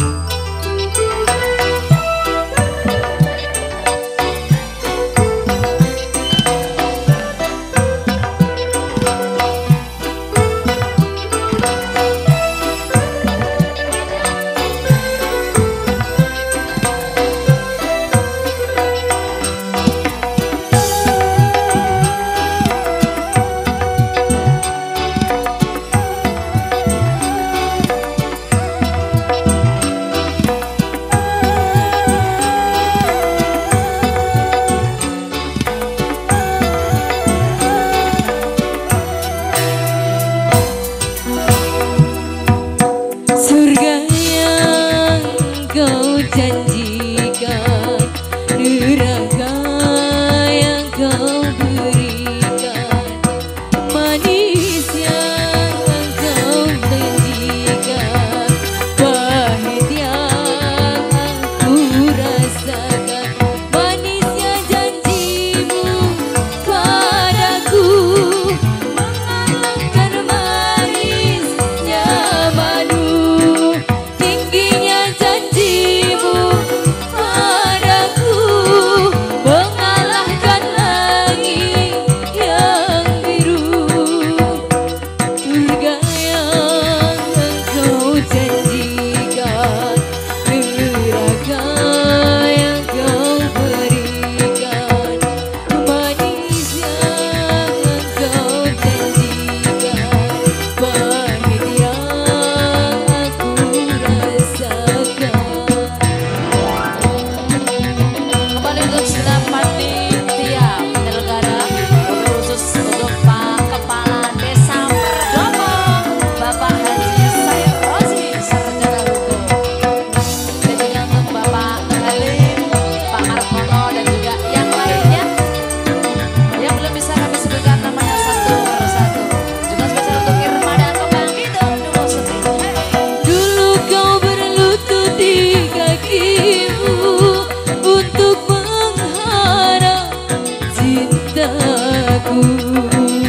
Surga yang Go, janji Ooh.